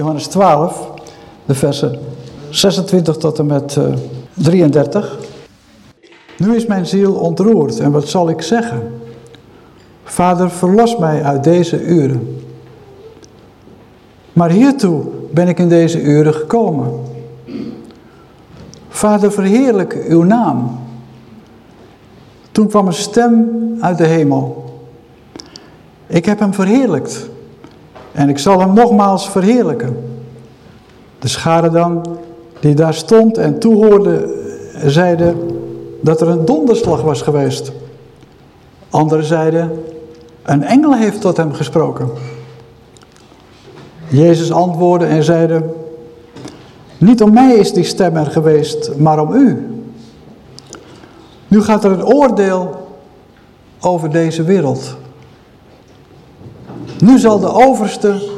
Johannes 12, de versen 26 tot en met 33. Nu is mijn ziel ontroerd en wat zal ik zeggen? Vader, verlos mij uit deze uren. Maar hiertoe ben ik in deze uren gekomen. Vader, verheerlijk uw naam. Toen kwam een stem uit de hemel. Ik heb hem verheerlijkt. En ik zal hem nogmaals verheerlijken. De schade dan, die daar stond en toehoorde, zeiden dat er een donderslag was geweest. Anderen zeiden, een engel heeft tot hem gesproken. Jezus antwoordde en zeide, niet om mij is die stem er geweest, maar om u. Nu gaat er een oordeel over deze wereld. Nu zal de overste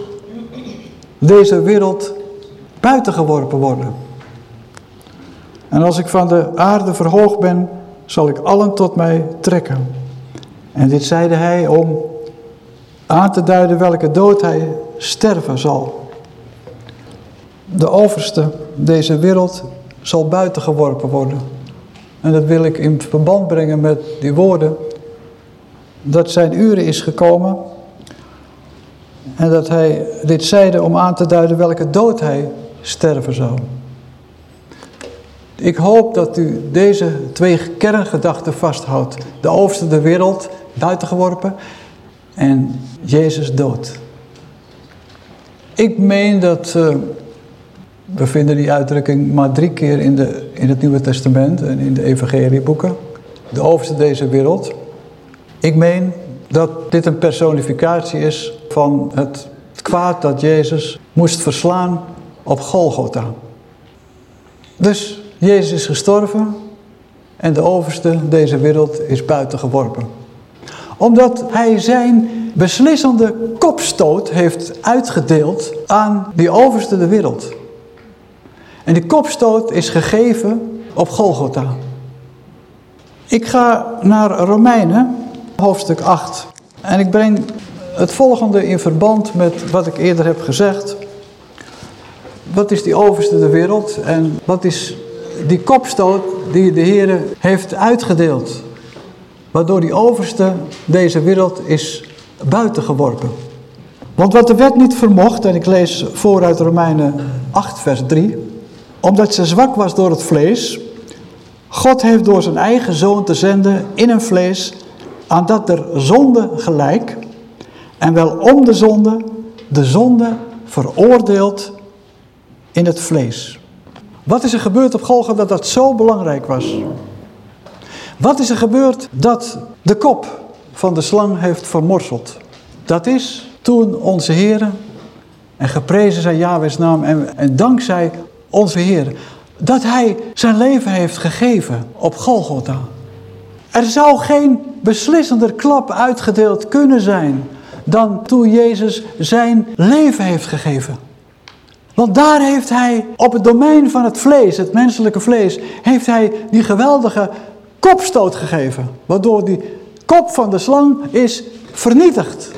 deze wereld buitengeworpen worden. En als ik van de aarde verhoogd ben, zal ik allen tot mij trekken. En dit zeide hij om aan te duiden welke dood hij sterven zal. De overste deze wereld zal buitengeworpen worden. En dat wil ik in verband brengen met die woorden. Dat zijn uren is gekomen. En dat hij dit zeide om aan te duiden welke dood hij sterven zou. Ik hoop dat u deze twee kerngedachten vasthoudt. De overste de wereld, buitengeworpen. En Jezus dood. Ik meen dat, uh, we vinden die uitdrukking maar drie keer in, de, in het Nieuwe Testament en in de evangelieboeken. De overste deze wereld. Ik meen dat dit een personificatie is van het kwaad dat Jezus moest verslaan op Golgotha. Dus Jezus is gestorven en de overste deze wereld is buiten geworpen. Omdat hij zijn beslissende kopstoot heeft uitgedeeld aan die overste de wereld. En die kopstoot is gegeven op Golgotha. Ik ga naar Romeinen, hoofdstuk 8. En ik breng het volgende in verband met wat ik eerder heb gezegd. Wat is die overste de wereld en wat is die kopstoot die de Heer heeft uitgedeeld? Waardoor die overste deze wereld is buitengeworpen. Want wat de wet niet vermocht, en ik lees voor uit Romeinen 8 vers 3. Omdat ze zwak was door het vlees, God heeft door zijn eigen zoon te zenden in een vlees, aan dat er zonde gelijk, en wel om de zonde, de zonde veroordeeld in het vlees. Wat is er gebeurd op Golgotha dat dat zo belangrijk was? Wat is er gebeurd dat de kop van de slang heeft vermorseld? Dat is toen onze Heer, en geprezen zijn Yahweh's naam, en, en dankzij onze Heer, dat hij zijn leven heeft gegeven op Golgotha. Er zou geen beslissender klap uitgedeeld kunnen zijn dan toen Jezus zijn leven heeft gegeven. Want daar heeft hij op het domein van het vlees, het menselijke vlees, heeft hij die geweldige kopstoot gegeven. Waardoor die kop van de slang is vernietigd.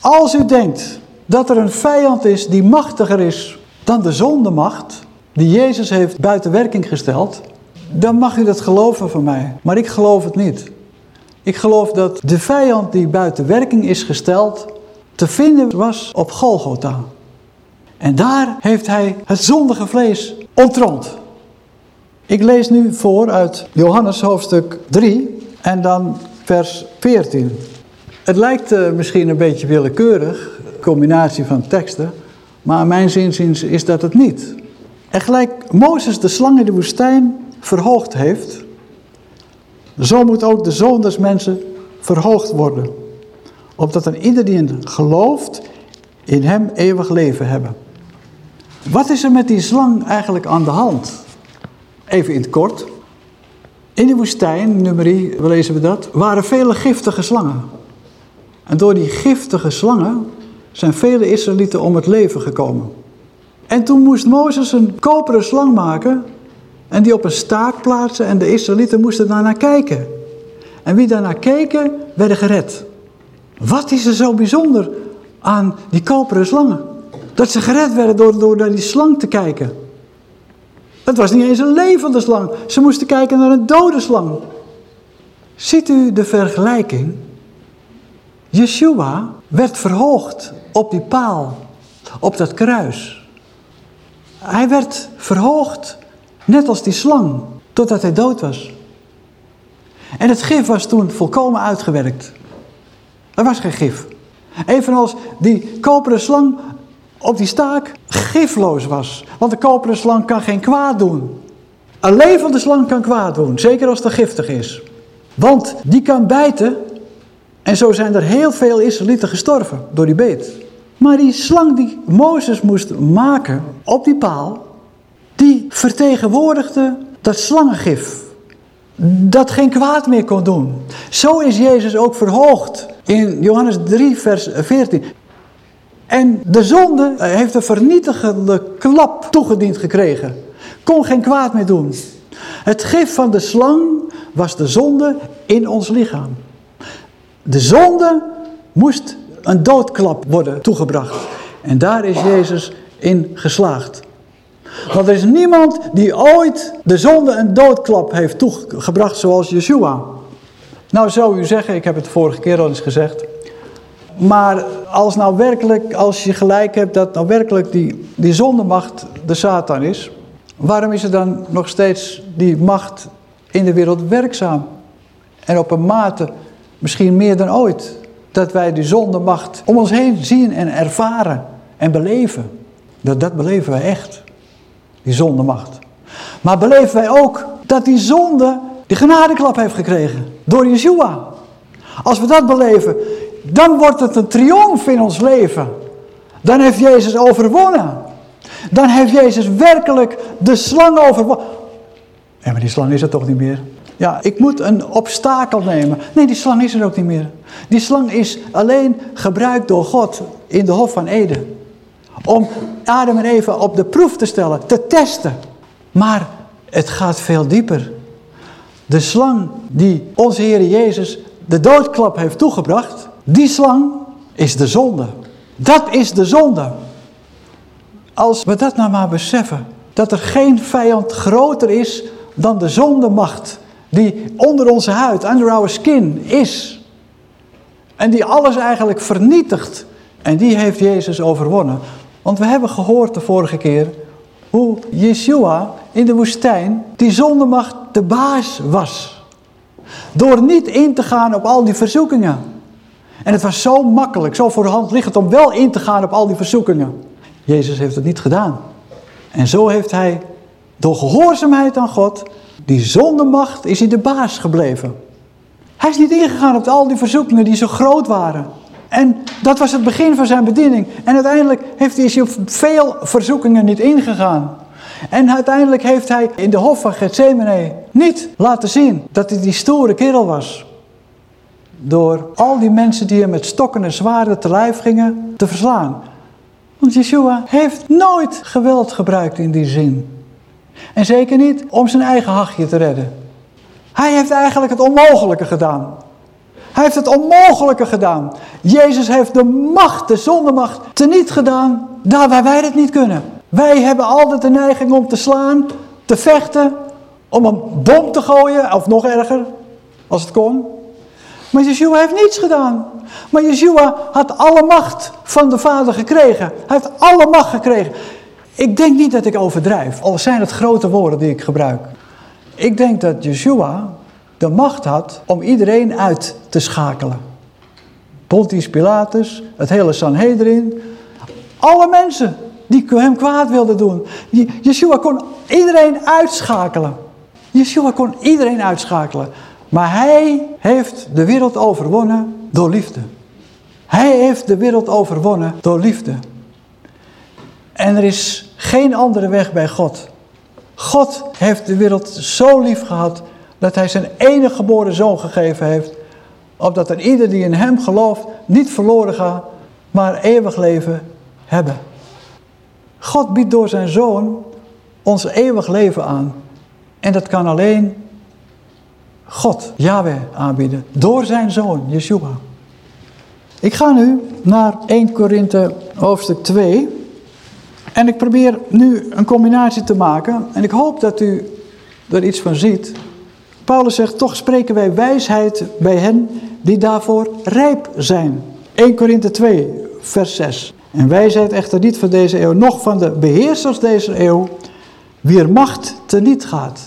Als u denkt dat er een vijand is die machtiger is dan de zondemacht, die Jezus heeft buiten werking gesteld, dan mag u dat geloven van mij. Maar ik geloof het niet. Ik geloof dat de vijand die buiten werking is gesteld, te vinden was op Golgotha. En daar heeft hij het zondige vlees ontrond. Ik lees nu voor uit Johannes hoofdstuk 3 en dan vers 14. Het lijkt uh, misschien een beetje willekeurig, combinatie van teksten, maar mijn zinziens is dat het niet. En gelijk Mozes de slang in de woestijn verhoogd heeft, zo moet ook de zoon des mensen verhoogd worden. Opdat een ieder die gelooft, in hem eeuwig leven hebben. Wat is er met die slang eigenlijk aan de hand? Even in het kort. In de woestijn, nummerie, lezen we dat, waren vele giftige slangen. En door die giftige slangen zijn vele Israëlieten om het leven gekomen. En toen moest Mozes een koperen slang maken en die op een staak plaatsen en de Israëlieten moesten daarnaar kijken. En wie daarnaar keken, werden gered. Wat is er zo bijzonder aan die koperen slangen? Dat ze gered werden door, door naar die slang te kijken. Het was niet eens een levende slang. Ze moesten kijken naar een dode slang. Ziet u de vergelijking? Yeshua werd verhoogd op die paal, op dat kruis. Hij werd verhoogd, net als die slang, totdat hij dood was. En het gif was toen volkomen uitgewerkt. Er was geen gif. Evenals die koperen slang op die staak gifloos was. Want de koperen slang kan geen kwaad doen. Een levende slang kan kwaad doen, zeker als het giftig is. Want die kan bijten en zo zijn er heel veel Israëlieten gestorven door die beet. Maar die slang die Mozes moest maken op die paal, die vertegenwoordigde dat slangengif. Dat geen kwaad meer kon doen. Zo is Jezus ook verhoogd in Johannes 3 vers 14. En de zonde heeft een vernietigende klap toegediend gekregen. Kon geen kwaad meer doen. Het gif van de slang was de zonde in ons lichaam. De zonde moest een doodklap worden toegebracht. En daar is Jezus in geslaagd. Want er is niemand die ooit de zonde een doodklap heeft toegebracht zoals Yeshua. Nou zou u zeggen, ik heb het de vorige keer al eens gezegd. Maar als nou werkelijk, als je gelijk hebt dat nou werkelijk die, die zondemacht de Satan is. Waarom is er dan nog steeds die macht in de wereld werkzaam? En op een mate misschien meer dan ooit. Dat wij die zondemacht om ons heen zien en ervaren en beleven. Dat, dat beleven wij echt. Die zondemacht. Maar beleven wij ook dat die zonde die genadeklap heeft gekregen. Door Yeshua. Als we dat beleven, dan wordt het een triomf in ons leven. Dan heeft Jezus overwonnen. Dan heeft Jezus werkelijk de slang overwonnen. Ja, maar die slang is er toch niet meer. Ja, ik moet een obstakel nemen. Nee, die slang is er ook niet meer. Die slang is alleen gebruikt door God in de Hof van Eden. Om Adam en Eva op de proef te stellen, te testen. Maar het gaat veel dieper. De slang die onze Heer Jezus de doodklap heeft toegebracht, die slang is de zonde. Dat is de zonde. Als we dat nou maar beseffen, dat er geen vijand groter is dan de zondemacht die onder onze huid, under our skin, is. En die alles eigenlijk vernietigt. En die heeft Jezus overwonnen. Want we hebben gehoord de vorige keer hoe Yeshua in de woestijn die zondemacht de baas was. Door niet in te gaan op al die verzoekingen. En het was zo makkelijk, zo voor de hand liggend om wel in te gaan op al die verzoekingen. Jezus heeft het niet gedaan. En zo heeft hij door gehoorzaamheid aan God die zonder macht is hij de baas gebleven. Hij is niet ingegaan op al die verzoekingen die zo groot waren. En dat was het begin van zijn bediening. En uiteindelijk heeft hij op veel verzoekingen niet ingegaan. En uiteindelijk heeft hij in de hof van Gethsemane niet laten zien dat hij die stoere kerel was. Door al die mensen die hem met stokken en zwaarden te lijf gingen te verslaan. Want Yeshua heeft nooit geweld gebruikt in die zin. En zeker niet om zijn eigen hachje te redden. Hij heeft eigenlijk het onmogelijke gedaan. Hij heeft het onmogelijke gedaan. Jezus heeft de macht, de zondemacht, teniet gedaan, daar waar wij het niet kunnen. Wij hebben altijd de neiging om te slaan, te vechten, om een bom te gooien, of nog erger, als het kon. Maar Yeshua heeft niets gedaan. Maar Yeshua had alle macht van de Vader gekregen. Hij heeft alle macht gekregen. Ik denk niet dat ik overdrijf, al zijn het grote woorden die ik gebruik. Ik denk dat Yeshua de macht had om iedereen uit te schakelen. Pontius Pilatus, het hele Sanhedrin, alle mensen die hem kwaad wilden doen. Yeshua kon iedereen uitschakelen. Yeshua kon iedereen uitschakelen. Maar hij heeft de wereld overwonnen door liefde. Hij heeft de wereld overwonnen door liefde. En er is geen andere weg bij God. God heeft de wereld zo lief gehad dat hij zijn enige geboren zoon gegeven heeft. Opdat er ieder die in hem gelooft niet verloren gaat, maar eeuwig leven hebben. God biedt door zijn zoon ons eeuwig leven aan. En dat kan alleen God, Yahweh, aanbieden. Door zijn zoon, Yeshua. Ik ga nu naar 1 Korinthe hoofdstuk 2. En ik probeer nu een combinatie te maken. En ik hoop dat u er iets van ziet. Paulus zegt, toch spreken wij wijsheid bij hen die daarvoor rijp zijn. 1 Korinthe 2, vers 6. En wijsheid echter niet van deze eeuw, nog van de beheersers deze eeuw, wier macht teniet gaat.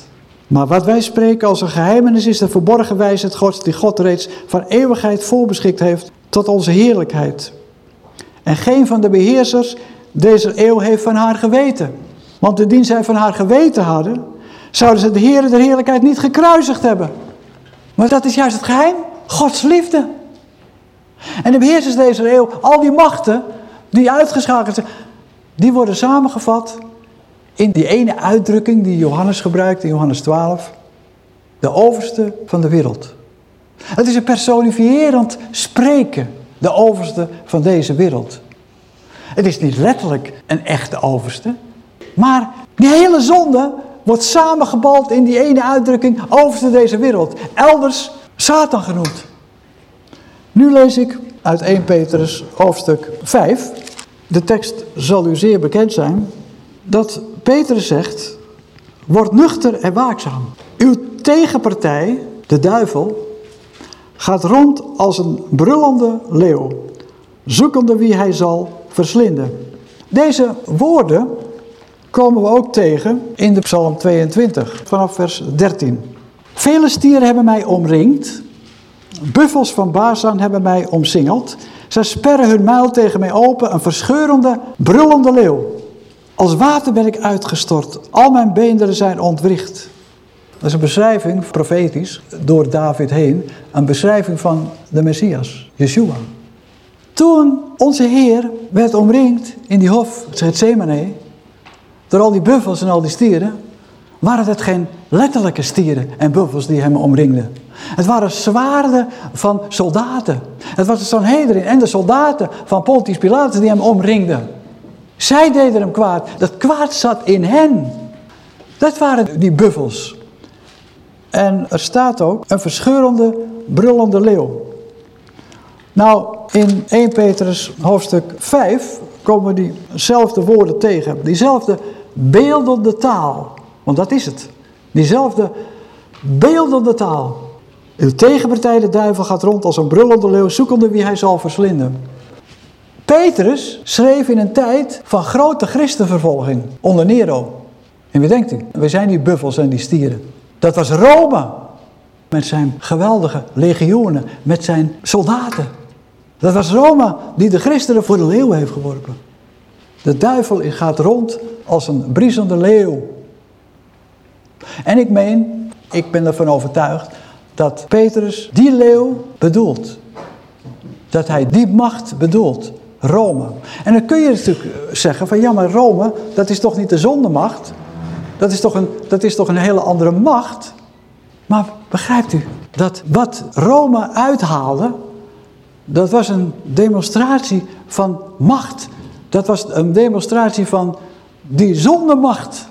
Maar wat wij spreken als een geheimenis is de verborgen wijsheid Gods, die God reeds van eeuwigheid voorbeschikt heeft tot onze heerlijkheid. En geen van de beheersers deze eeuw heeft van haar geweten. Want indien zij van haar geweten hadden, zouden ze de Heer de heerlijkheid niet gekruisigd hebben. Maar dat is juist het geheim, Gods liefde. En de beheersers deze eeuw, al die machten die uitgeschakeld zijn, die worden samengevat in die ene uitdrukking die Johannes gebruikt in Johannes 12. De overste van de wereld. Het is een personifierend spreken, de overste van deze wereld. Het is niet letterlijk een echte overste, maar die hele zonde wordt samengebald in die ene uitdrukking overste deze wereld. Elders Satan genoemd. Nu lees ik uit 1 Petrus hoofdstuk 5. De tekst zal u zeer bekend zijn. Dat Petrus zegt, word nuchter en waakzaam. Uw tegenpartij, de duivel, gaat rond als een brullende leeuw, zoekende wie hij zal verslinden. Deze woorden komen we ook tegen in de Psalm 22, vanaf vers 13. Vele stieren hebben mij omringd, buffels van Bazan hebben mij omsingeld. Zij sperren hun muil tegen mij open, een verscheurende, brullende leeuw. Als water ben ik uitgestort, al mijn beenderen zijn ontwricht. Dat is een beschrijving, profetisch, door David heen, een beschrijving van de Messias, Yeshua. Toen onze Heer werd omringd in die hof, Gethsemane, door al die buffels en al die stieren, waren het geen letterlijke stieren en buffels die hem omringden. Het waren zwaarden van soldaten. Het was de Sanhedrin en de soldaten van Pontius Pilatus die hem omringden. Zij deden hem kwaad. Dat kwaad zat in hen. Dat waren die buffels. En er staat ook een verscheurende, brullende leeuw. Nou, in 1 Petrus hoofdstuk 5 komen diezelfde woorden tegen. Diezelfde beeldende taal. Want dat is het. Diezelfde beeldende taal. Uw tegenpartij, de duivel, gaat rond als een brullende leeuw, zoekende wie hij zal verslinden. Petrus schreef in een tijd van grote christenvervolging onder Nero. En wie denkt u? We zijn die buffels en die stieren. Dat was Rome. Met zijn geweldige legioenen, met zijn soldaten. Dat was Rome die de christenen voor de leeuw heeft geworpen. De duivel gaat rond als een briesende leeuw. En ik meen, ik ben ervan overtuigd, dat Petrus die leeuw bedoelt. Dat hij die macht bedoelt. Rome. En dan kun je natuurlijk zeggen van ja maar Rome, dat is toch niet de zondemacht? Dat is toch een, dat is toch een hele andere macht? Maar begrijpt u dat wat Rome uithaalde, dat was een demonstratie van macht. Dat was een demonstratie van die zondemacht.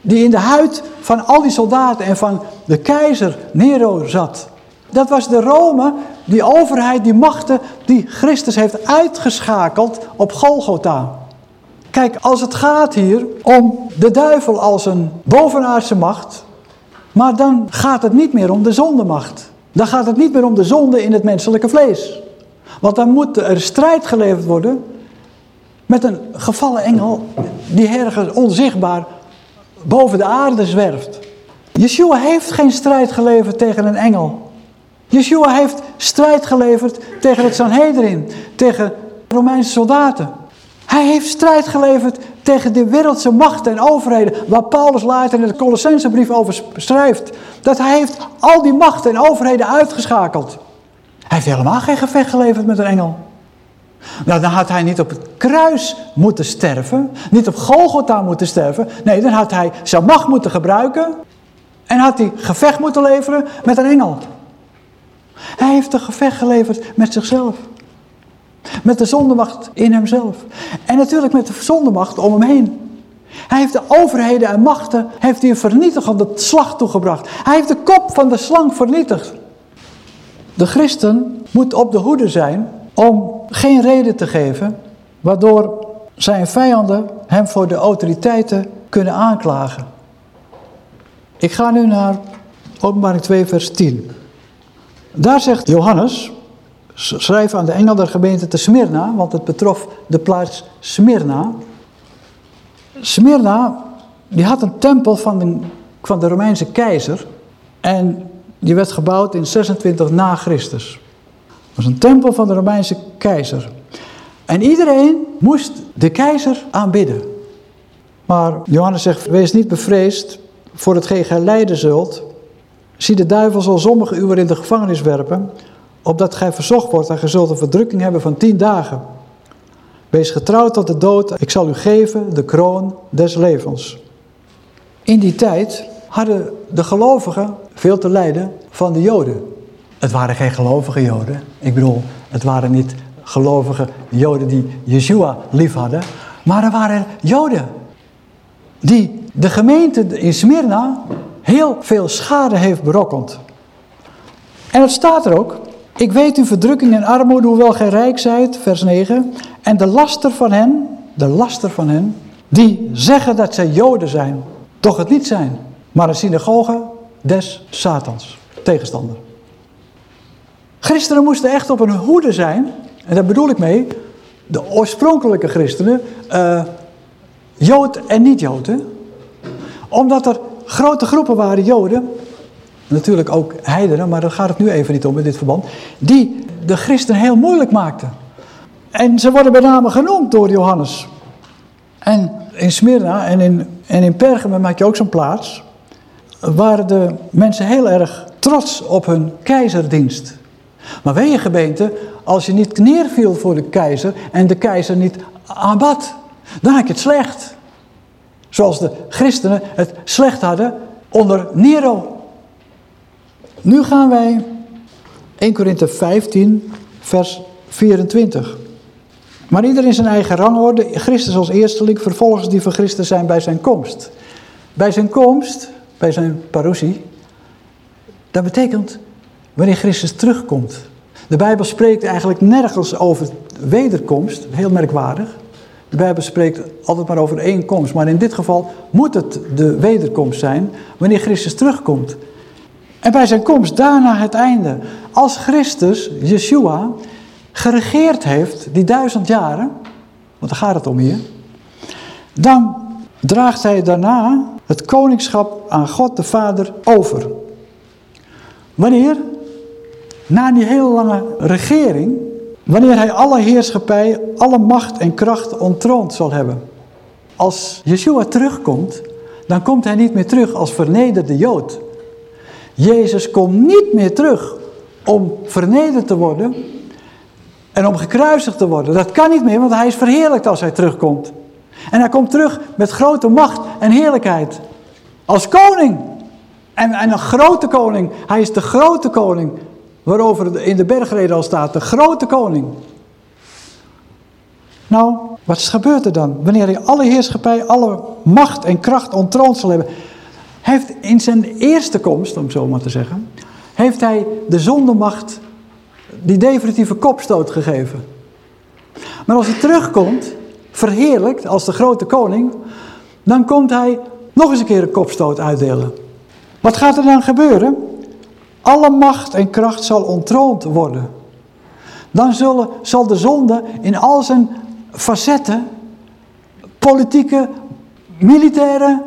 Die in de huid van al die soldaten en van de keizer Nero zat. Dat was de Rome, die overheid, die machten die Christus heeft uitgeschakeld op Golgotha. Kijk, als het gaat hier om de duivel als een bovenaardse macht, maar dan gaat het niet meer om de zondemacht. Dan gaat het niet meer om de zonde in het menselijke vlees. Want dan moet er strijd geleverd worden met een gevallen engel die ergens onzichtbaar boven de aarde zwerft. Yeshua heeft geen strijd geleverd tegen een engel. Yeshua heeft strijd geleverd tegen het Sanhedrin, tegen Romeinse soldaten. Hij heeft strijd geleverd tegen de wereldse machten en overheden, waar Paulus later in de Colossensebrief over schrijft. Dat hij heeft al die machten en overheden uitgeschakeld. Hij heeft helemaal geen gevecht geleverd met een engel. Nou, dan had hij niet op het kruis moeten sterven, niet op Golgotha moeten sterven. Nee, dan had hij zijn macht moeten gebruiken en had hij gevecht moeten leveren met een engel. Hij heeft een gevecht geleverd met zichzelf. Met de zondemacht in hemzelf. En natuurlijk met de zondemacht om hem heen. Hij heeft de overheden en machten heeft hij een vernietigende slag toegebracht. Hij heeft de kop van de slang vernietigd. De christen moet op de hoede zijn om geen reden te geven waardoor zijn vijanden hem voor de autoriteiten kunnen aanklagen. Ik ga nu naar openbaring 2 vers 10. Daar zegt Johannes, schrijf aan de engel der gemeente te Smyrna, want het betrof de plaats Smyrna. Smyrna, die had een tempel van de, van de Romeinse keizer en die werd gebouwd in 26 na Christus. Was een tempel van de Romeinse keizer. En iedereen moest de keizer aanbidden. Maar Johannes zegt, wees niet bevreesd voor hetgeen gij lijden zult. Zie de duivel zal sommige uur in de gevangenis werpen, opdat gij verzocht wordt en gij zult een verdrukking hebben van tien dagen. Wees getrouwd tot de dood, ik zal u geven de kroon des levens. In die tijd hadden de gelovigen veel te lijden van de joden. Het waren geen gelovige joden. Ik bedoel, het waren niet gelovige joden die Yeshua lief hadden. Maar er waren joden die de gemeente in Smyrna heel veel schade heeft berokkend. En het staat er ook. Ik weet uw verdrukking en armoede, hoewel gij rijk zijt, vers 9. En de laster van hen, de laster van hen, die zeggen dat zij joden zijn, toch het niet zijn. Maar een synagoge des Satans, tegenstander. Christenen moesten echt op hun hoede zijn, en daar bedoel ik mee, de oorspronkelijke christenen, uh, Jood en niet-Joden, omdat er grote groepen waren Joden, natuurlijk ook heidenen, maar daar gaat het nu even niet om in dit verband, die de christenen heel moeilijk maakten. En ze worden bij name genoemd door Johannes. En in Smyrna en in, en in Pergamum maak je ook zo'n plaats, waren de mensen heel erg trots op hun keizerdienst. Maar weet je gemeente, als je niet neerviel voor de keizer en de keizer niet aanbad, dan had je het slecht. Zoals de christenen het slecht hadden onder Nero. Nu gaan wij 1 Korinthe 15 vers 24. Maar ieder in zijn eigen rangorde, Christus als eersteling, vervolgens die van Christus zijn bij zijn komst. Bij zijn komst, bij zijn parousie, dat betekent wanneer Christus terugkomt. De Bijbel spreekt eigenlijk nergens over wederkomst, heel merkwaardig. De Bijbel spreekt altijd maar over één komst, maar in dit geval moet het de wederkomst zijn wanneer Christus terugkomt. En bij zijn komst, daarna het einde. Als Christus, Yeshua, geregeerd heeft, die duizend jaren, want daar gaat het om hier, dan draagt hij daarna het koningschap aan God de Vader over. Wanneer? Na die hele lange regering, wanneer hij alle heerschappij, alle macht en kracht ontroond zal hebben. Als Yeshua terugkomt, dan komt hij niet meer terug als vernederde Jood. Jezus komt niet meer terug om vernederd te worden en om gekruisigd te worden. Dat kan niet meer, want hij is verheerlijkt als hij terugkomt. En hij komt terug met grote macht en heerlijkheid. Als koning. En, en een grote koning. Hij is de grote koning. Waarover in de bergreden al staat. De grote koning. Nou, wat gebeurt er dan? Wanneer hij alle heerschappij, alle macht en kracht ontroond zal hebben. Heeft in zijn eerste komst, om zo maar te zeggen. Heeft hij de zondemacht die definitieve kopstoot gegeven. Maar als hij terugkomt, verheerlijkt als de grote koning, dan komt hij nog eens een keer een kopstoot uitdelen. Wat gaat er dan gebeuren? Alle macht en kracht zal ontroond worden. Dan zullen, zal de zonde in al zijn facetten, politieke, militaire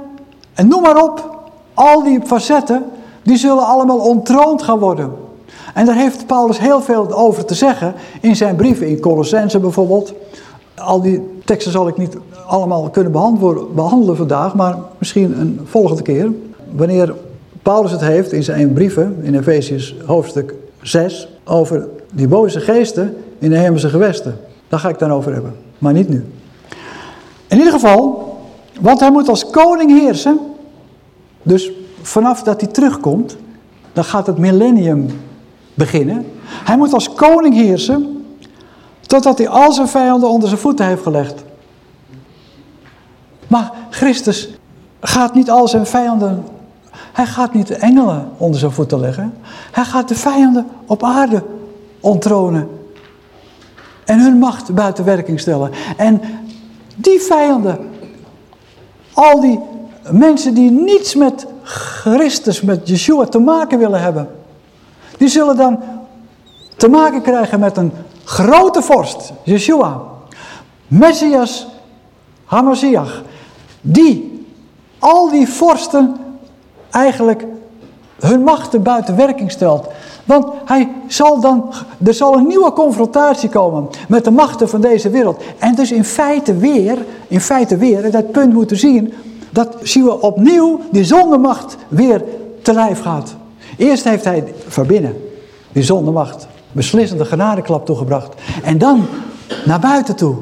en noem maar op, al die facetten, die zullen allemaal ontroond gaan worden. En daar heeft Paulus heel veel over te zeggen in zijn brieven, in Colossense bijvoorbeeld. Al die teksten zal ik niet allemaal kunnen behandelen vandaag, maar misschien een volgende keer. Wanneer Paulus het heeft in zijn brieven, in Efesius hoofdstuk 6, over die boze geesten in de hemelse gewesten. Daar ga ik dan over hebben, maar niet nu. In ieder geval, want hij moet als koning heersen. Dus vanaf dat hij terugkomt, dan gaat het millennium beginnen. Hij moet als koning heersen, totdat hij al zijn vijanden onder zijn voeten heeft gelegd. Maar Christus gaat niet al zijn vijanden, hij gaat niet de engelen onder zijn voeten leggen. Hij gaat de vijanden op aarde onttronen. En hun macht buiten werking stellen. En Die vijanden, al die mensen die niets met Christus, met Yeshua te maken willen hebben, die zullen dan te maken krijgen met een grote vorst, Yeshua. Messias Hamashiach, die al die vorsten eigenlijk hun machten buiten werking stelt. Want hij zal dan, er zal een nieuwe confrontatie komen met de machten van deze wereld. En dus in feite weer, in feite weer, dat punt moeten zien, dat zien we opnieuw die zondemacht weer te lijf gaat. Eerst heeft hij van binnen die zondemacht beslissende genadeklap toegebracht. En dan naar buiten toe.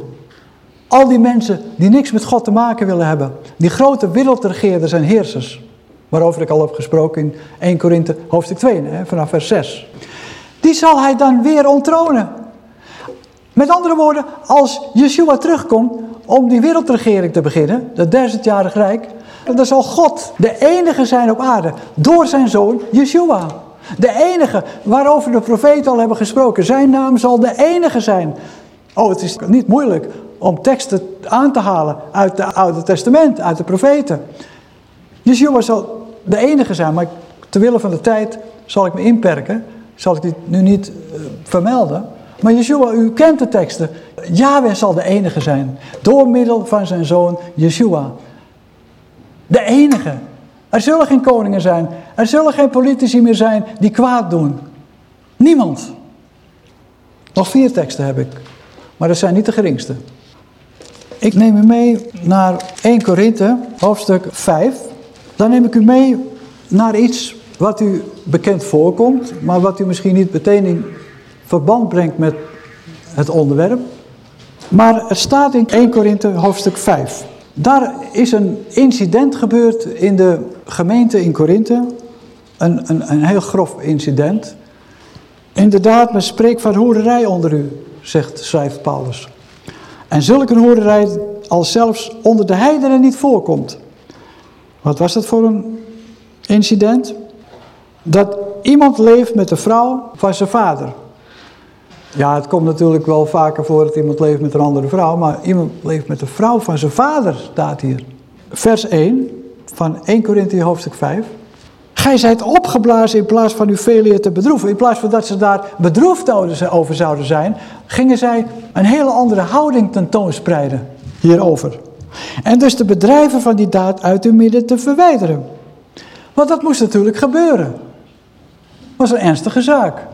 Al die mensen die niks met God te maken willen hebben. Die grote wereldregeerders en heersers. Waarover ik al heb gesproken in 1 Korinthe hoofdstuk 2, hè, vanaf vers 6. Die zal hij dan weer onttronen. Met andere woorden, als Yeshua terugkomt om die wereldregering te beginnen, dat duizendjarig rijk, dan zal God de enige zijn op aarde door zijn zoon Yeshua. De enige waarover de profeten al hebben gesproken. Zijn naam zal de enige zijn. Oh, het is niet moeilijk om teksten aan te halen uit het Oude Testament, uit de profeten. Yeshua zal de enige zijn, maar ter wille van de tijd zal ik me inperken. Zal ik dit nu niet uh, vermelden. Maar Yeshua, u kent de teksten. Yahweh zal de enige zijn. Door middel van zijn zoon Yeshua. De enige. Er zullen geen koningen zijn. Er zullen geen politici meer zijn die kwaad doen. Niemand. Nog vier teksten heb ik. Maar dat zijn niet de geringste. Ik neem u mee naar 1 Korinthe, hoofdstuk 5. Dan neem ik u mee naar iets wat u bekend voorkomt, maar wat u misschien niet meteen in verband brengt met het onderwerp. Maar het staat in 1 Korinthe hoofdstuk 5. Daar is een incident gebeurd in de gemeente in Korinthe. Een, een, een heel grof incident. Inderdaad, men spreekt van hoererij onder u, zegt, schrijft Paulus. En zulke een hoererij als zelfs onder de heidenen niet voorkomt. Wat was dat voor een incident? Dat iemand leeft met de vrouw van zijn vader. Ja, het komt natuurlijk wel vaker voor dat iemand leeft met een andere vrouw, maar iemand leeft met de vrouw van zijn vader, staat hier. Vers 1 van 1 Korinthe hoofdstuk 5. Gij zijt opgeblazen in plaats van uw velen te bedroeven. In plaats van dat ze daar bedroefd over zouden zijn, gingen zij een hele andere houding tentoonspreiden hierover. En dus de bedrijven van die daad uit uw midden te verwijderen. Want dat moest natuurlijk gebeuren. Was een ernstige zaak.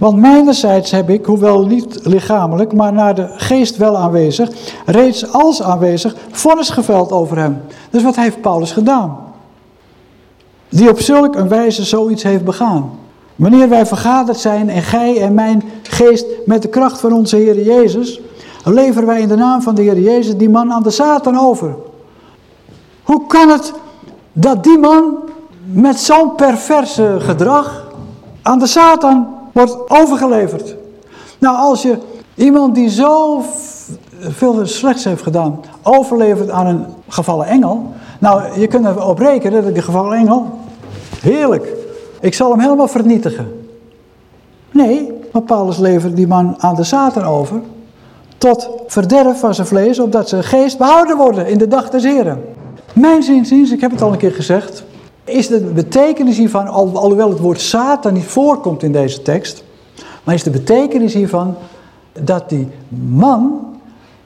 Want mijnerzijds heb ik, hoewel niet lichamelijk, maar naar de geest wel aanwezig, reeds als aanwezig, vonnis geveld over hem. Dus wat heeft Paulus gedaan? Die op zulk een wijze zoiets heeft begaan. Wanneer wij vergaderd zijn en gij en mijn geest met de kracht van onze Heer Jezus, leveren wij in de naam van de Heer Jezus die man aan de Satan over. Hoe kan het dat die man met zo'n perverse gedrag aan de Satan wordt overgeleverd? Nou, als je iemand die zo veel slechts heeft gedaan, overlevert aan een gevallen engel. Nou, je kunt erop rekenen dat die gevallen engel, heerlijk, ik zal hem helemaal vernietigen. Nee, maar Paulus levert die man aan de Satan over tot verderf van zijn vlees, opdat zijn geest behouden worden in de dag des Heren. Mijn zinziens, ik heb het al een keer gezegd, is de betekenis hiervan, al, alhoewel het woord Satan niet voorkomt in deze tekst, maar is de betekenis hiervan dat die man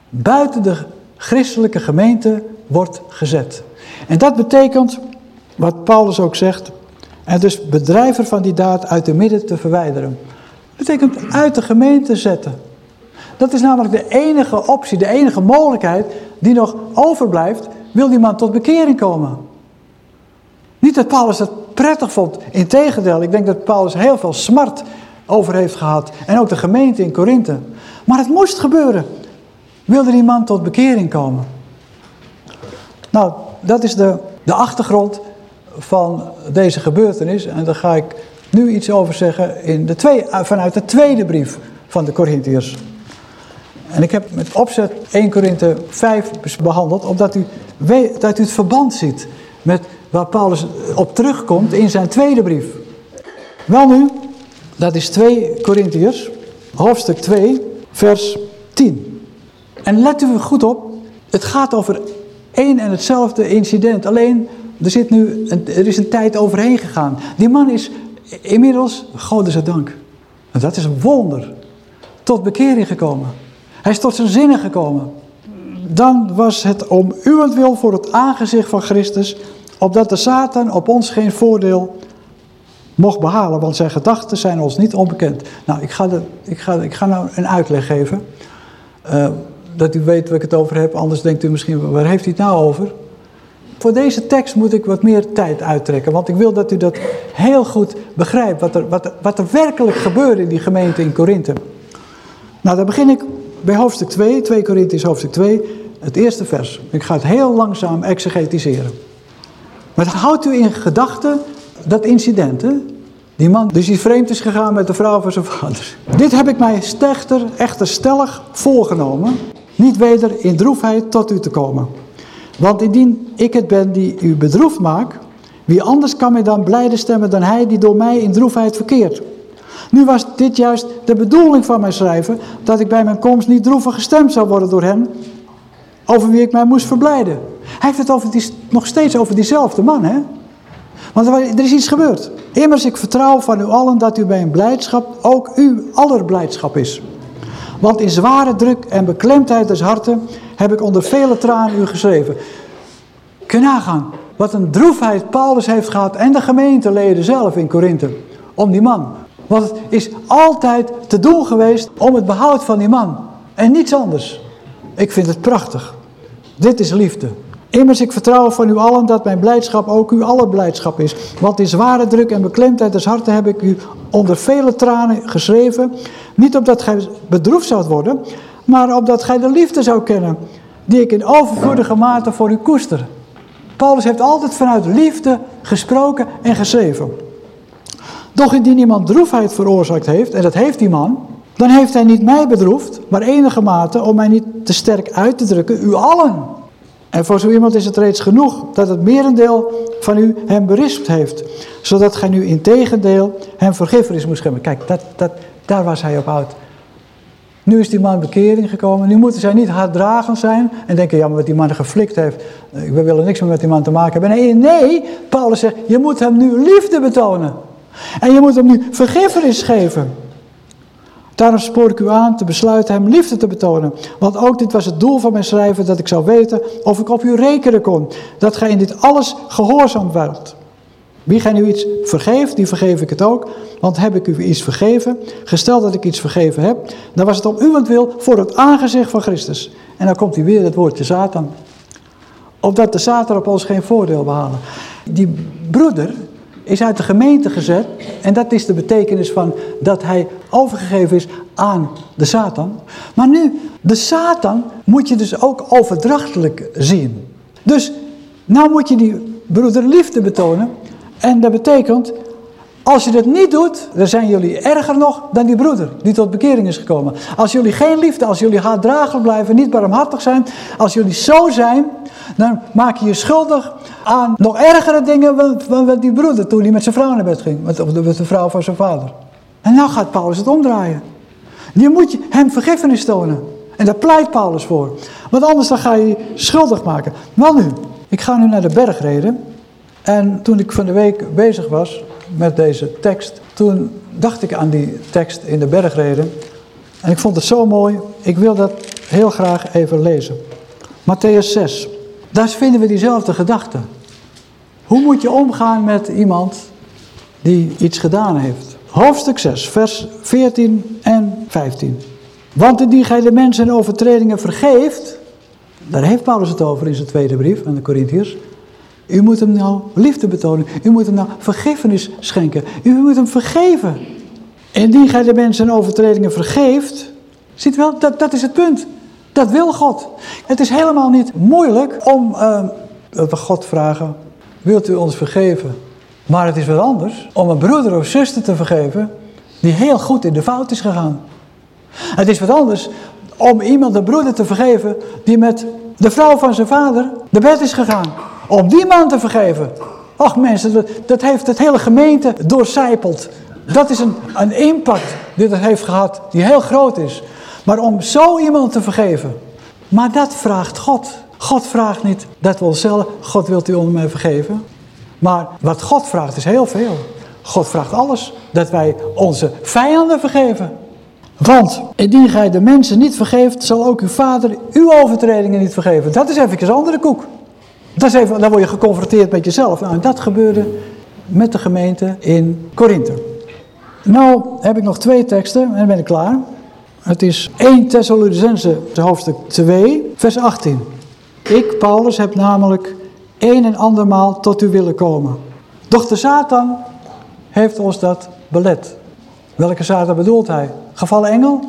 buiten de christelijke gemeente wordt gezet. En dat betekent, wat Paulus ook zegt, en dus bedrijver van die daad uit de midden te verwijderen. Dat betekent uit de gemeente zetten. Dat is namelijk de enige optie, de enige mogelijkheid die nog overblijft, wil die man tot bekering komen. Niet dat Paulus dat prettig vond, integendeel, ik denk dat Paulus heel veel smart over heeft gehad. En ook de gemeente in Korinthe. Maar het moest gebeuren. Wilde die man tot bekering komen. Nou, dat is de, de achtergrond van deze gebeurtenis. En daar ga ik nu iets over zeggen in de twee, vanuit de tweede brief van de Corinthiërs. En ik heb met opzet 1 Korinthe 5 behandeld, omdat u, dat u het verband ziet met waar Paulus op terugkomt in zijn tweede brief. Wel nu, dat is 2 Corinthiërs, hoofdstuk 2, vers 10. En let u goed op, Het gaat over één en hetzelfde incident. Alleen, er, zit nu er is een tijd overheen gegaan. Die man is inmiddels, God is dank. En dat is een wonder. Tot bekering gekomen. Hij is tot zijn zinnen gekomen. Dan was het om uwentwil voor het aangezicht van Christus, opdat de Satan op ons geen voordeel mocht behalen, want zijn gedachten zijn ons niet onbekend. Nou, ik ga, de, ik ga, ik ga nou een uitleg geven, uh, dat u weet waar ik het over heb, anders denkt u misschien, waar heeft hij het nou over? Voor deze tekst moet ik wat meer tijd uittrekken, want ik wil dat u dat heel goed begrijpt, wat er, wat, wat er werkelijk gebeurde in die gemeente in Korinthe. Nou, dan begin ik bij hoofdstuk 2, 2 Korinthe is hoofdstuk 2, het eerste vers. Ik ga het heel langzaam exegetiseren. Maar houdt u in gedachten dat incident, hè? Die man dus die vreemd is gegaan met de vrouw van zijn vader. Dit heb ik mij stechter, echter stellig voorgenomen, niet weder in droefheid tot u te komen. Want indien ik het ben die u bedroefd maak, wie anders kan mij dan blijde stemmen dan hij die door mij in droefheid verkeert. Nu was dit juist de bedoeling van mijn schrijven, dat ik bij mijn komst niet droevig gestemd zou worden door hen, over wie ik mij moest verblijden. Hij heeft het over die, nog steeds over diezelfde man, hè? Want er is iets gebeurd. Immers, ik vertrouw van u allen dat u bij een blijdschap ook uw aller blijdschap is. Want in zware druk en beklemdheid des harten heb ik onder vele tranen u geschreven. Kun nagaan wat een droefheid Paulus heeft gehad en de gemeenteleden zelf in Korinthe om die man. Want het is altijd te doen geweest om het behoud van die man en niets anders. Ik vind het prachtig. Dit is liefde. Immers, ik vertrouw van u allen dat mijn blijdschap ook uw aller blijdschap is. Want in zware druk en beklemdheid des harten heb ik u onder vele tranen geschreven. Niet opdat gij bedroefd zoudt worden, maar opdat gij de liefde zou kennen, die ik in overvloedige mate voor u koester. Paulus heeft altijd vanuit liefde gesproken en geschreven. Doch indien iemand droefheid veroorzaakt heeft, en dat heeft die man, dan heeft hij niet mij bedroefd, maar enige mate, om mij niet te sterk uit te drukken, u allen. En voor zo iemand is het reeds genoeg dat het merendeel van u hem berispt heeft. Zodat gij nu in tegendeel hem vergiffenis moest geven. Kijk, dat, dat, daar was hij op oud. Nu is die man bekering gekomen. Nu moeten zij niet haatdragend zijn en denken, ja, maar wat die man geflikt heeft, we willen niks meer met die man te maken hebben. Nee, nee, Paulus zegt, je moet hem nu liefde betonen. En je moet hem nu vergiffenis geven. Daarom spoor ik u aan te besluiten hem liefde te betonen. Want ook dit was het doel van mijn schrijven, dat ik zou weten of ik op u rekenen kon. Dat gij in dit alles gehoorzaam werd. Wie gij nu iets vergeeft, die vergeef ik het ook. Want heb ik u iets vergeven, gesteld dat ik iets vergeven heb, dan was het om uwentwil voor het aangezicht van Christus. En dan komt hij weer het woordje Satan. Opdat de Satan op ons geen voordeel behalen. Die broeder, is uit de gemeente gezet. En dat is de betekenis van dat hij overgegeven is aan de Satan. Maar nu, de Satan moet je dus ook overdrachtelijk zien. Dus nou moet je die broeder liefde betonen. En dat betekent, als je dat niet doet, dan zijn jullie erger nog dan die broeder die tot bekering is gekomen. Als jullie geen liefde, als jullie haatdragelijk blijven, niet barmhartig zijn, als jullie zo zijn, dan maak je je schuldig aan nog ergere dingen dan die broeder toen hij met zijn vrouw naar bed ging. Met, met de vrouw van zijn vader. En nou gaat Paulus het omdraaien. Je moet hem vergiffenis tonen. En daar pleit Paulus voor. Want anders dan ga je je schuldig maken. Wel nu, ik ga nu naar de bergreden. En toen ik van de week bezig was met deze tekst, toen dacht ik aan die tekst in de bergreden. En ik vond het zo mooi, ik wil dat heel graag even lezen. Matthäus 6. Daar vinden we diezelfde gedachte. Hoe moet je omgaan met iemand die iets gedaan heeft? Hoofdstuk 6, vers 14 en 15. Want indien gij de mensen overtredingen vergeeft, daar heeft Paulus het over in zijn tweede brief aan de Corinthiërs. U moet hem nou liefde betonen. U moet hem nou vergiffenis schenken. U moet hem vergeven. Indien gij de mensen overtredingen vergeeft, ziet wel, dat, dat is het punt. Dat wil God. Het is helemaal niet moeilijk om uh, dat we God vragen, wilt u ons vergeven? Maar het is wel anders om een broeder of zuster te vergeven die heel goed in de fout is gegaan. Het is wat anders om iemand, een broeder te vergeven die met de vrouw van zijn vader de bed is gegaan. Om die man te vergeven. Ach mensen, dat, dat heeft het hele gemeente doorcijpeld. Dat is een, een impact die het heeft gehad, die heel groot is. Maar om zo iemand te vergeven, maar dat vraagt God. God vraagt niet dat we onszelf, God wilt u onder mij vergeven. Maar wat God vraagt is heel veel. God vraagt alles, dat wij onze vijanden vergeven. Want indien gij de mensen niet vergeeft, zal ook uw vader uw overtredingen niet vergeven. Dat is even een andere koek. Dat is even, dan word je geconfronteerd met jezelf. Nou, en dat gebeurde met de gemeente in Korinthe. Nou heb ik nog twee teksten en dan ben ik klaar. Het is 1 Thessalonicense hoofdstuk 2 vers 18. Ik, Paulus, heb namelijk een en andermaal tot u willen komen. Doch de Satan heeft ons dat belet. Welke Satan bedoelt hij? Gevallen engel?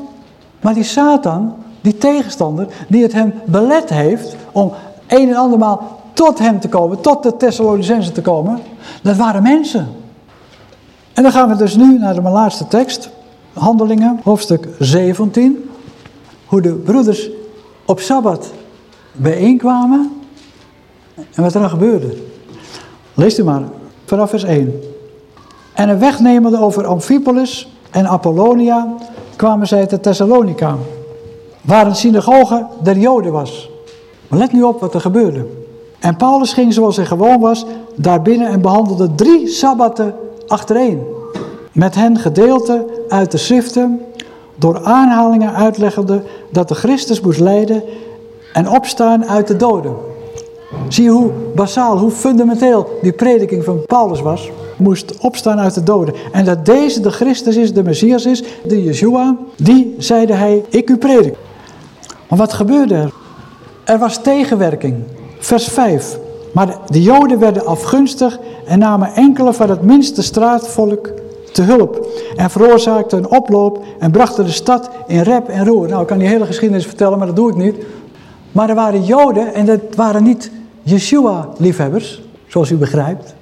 Maar die Satan, die tegenstander, die het hem belet heeft om een en andermaal tot hem te komen, tot de Thessalonicense te komen, dat waren mensen. En dan gaan we dus nu naar de laatste tekst, Handelingen, hoofdstuk 17. Hoe de broeders op Sabbat bijeenkwamen en wat er dan gebeurde. Lees u maar, vanaf vers 1. En een wegnemende over Amphipolis en Apollonia kwamen zij te Thessalonica, waar een synagoge der Joden was. Maar let nu op wat er gebeurde. En Paulus ging zoals hij gewoon was daar binnen en behandelde drie sabbatten achtereen. Met hen gedeelte uit de schriften, door aanhalingen uitleggende dat de Christus moest lijden en opstaan uit de doden. Zie je hoe basaal, hoe fundamenteel die prediking van Paulus was? Moest opstaan uit de doden. En dat deze de Christus is, de Messias is, de Yeshua, die zeide hij, ik u predik. Maar wat gebeurde er? Er was tegenwerking. Vers 5. Maar de Joden werden afgunstig en namen enkele van het minste straatvolk te hulp. En veroorzaakten een oploop en brachten de stad in rep en roer. Nou, ik kan die hele geschiedenis vertellen, maar dat doe ik niet. Maar er waren Joden en dat waren niet Yeshua-liefhebbers, zoals u begrijpt.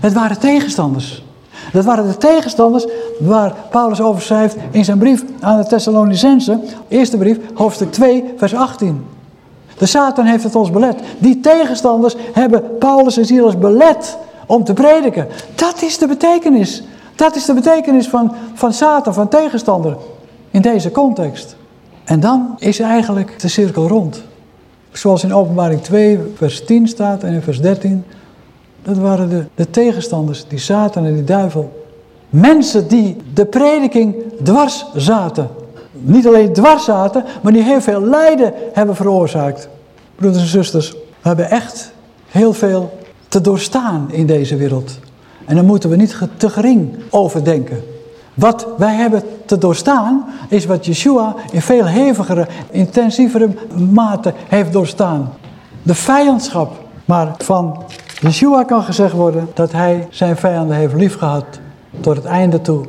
Het waren tegenstanders. Dat waren de tegenstanders waar Paulus over schrijft in zijn brief aan de Thessalonicense. Eerste brief, hoofdstuk 2, vers 18. De Satan heeft het ons belet. Die tegenstanders hebben Paulus en Silas belet om te prediken. Dat is de betekenis. Dat is de betekenis van, van Satan, van tegenstander in deze context. En dan is eigenlijk de cirkel rond. Zoals in openbaring 2 vers 10 staat en in vers 13. Dat waren de, de tegenstanders, die Satan en die duivel. Mensen die de prediking dwars zaten. Niet alleen dwars zaten, maar die heel veel lijden hebben veroorzaakt. Broeders en zusters, we hebben echt heel veel te doorstaan in deze wereld. En daar moeten we niet te gering over denken. Wat wij hebben te doorstaan, is wat Yeshua in veel hevigere, intensievere mate heeft doorstaan. De vijandschap. Maar van Yeshua kan gezegd worden dat hij zijn vijanden heeft liefgehad tot het einde toe.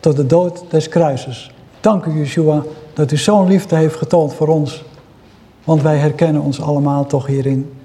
Tot de dood des kruises. Dank u Yeshua dat u zo'n liefde heeft getoond voor ons. Want wij herkennen ons allemaal toch hierin.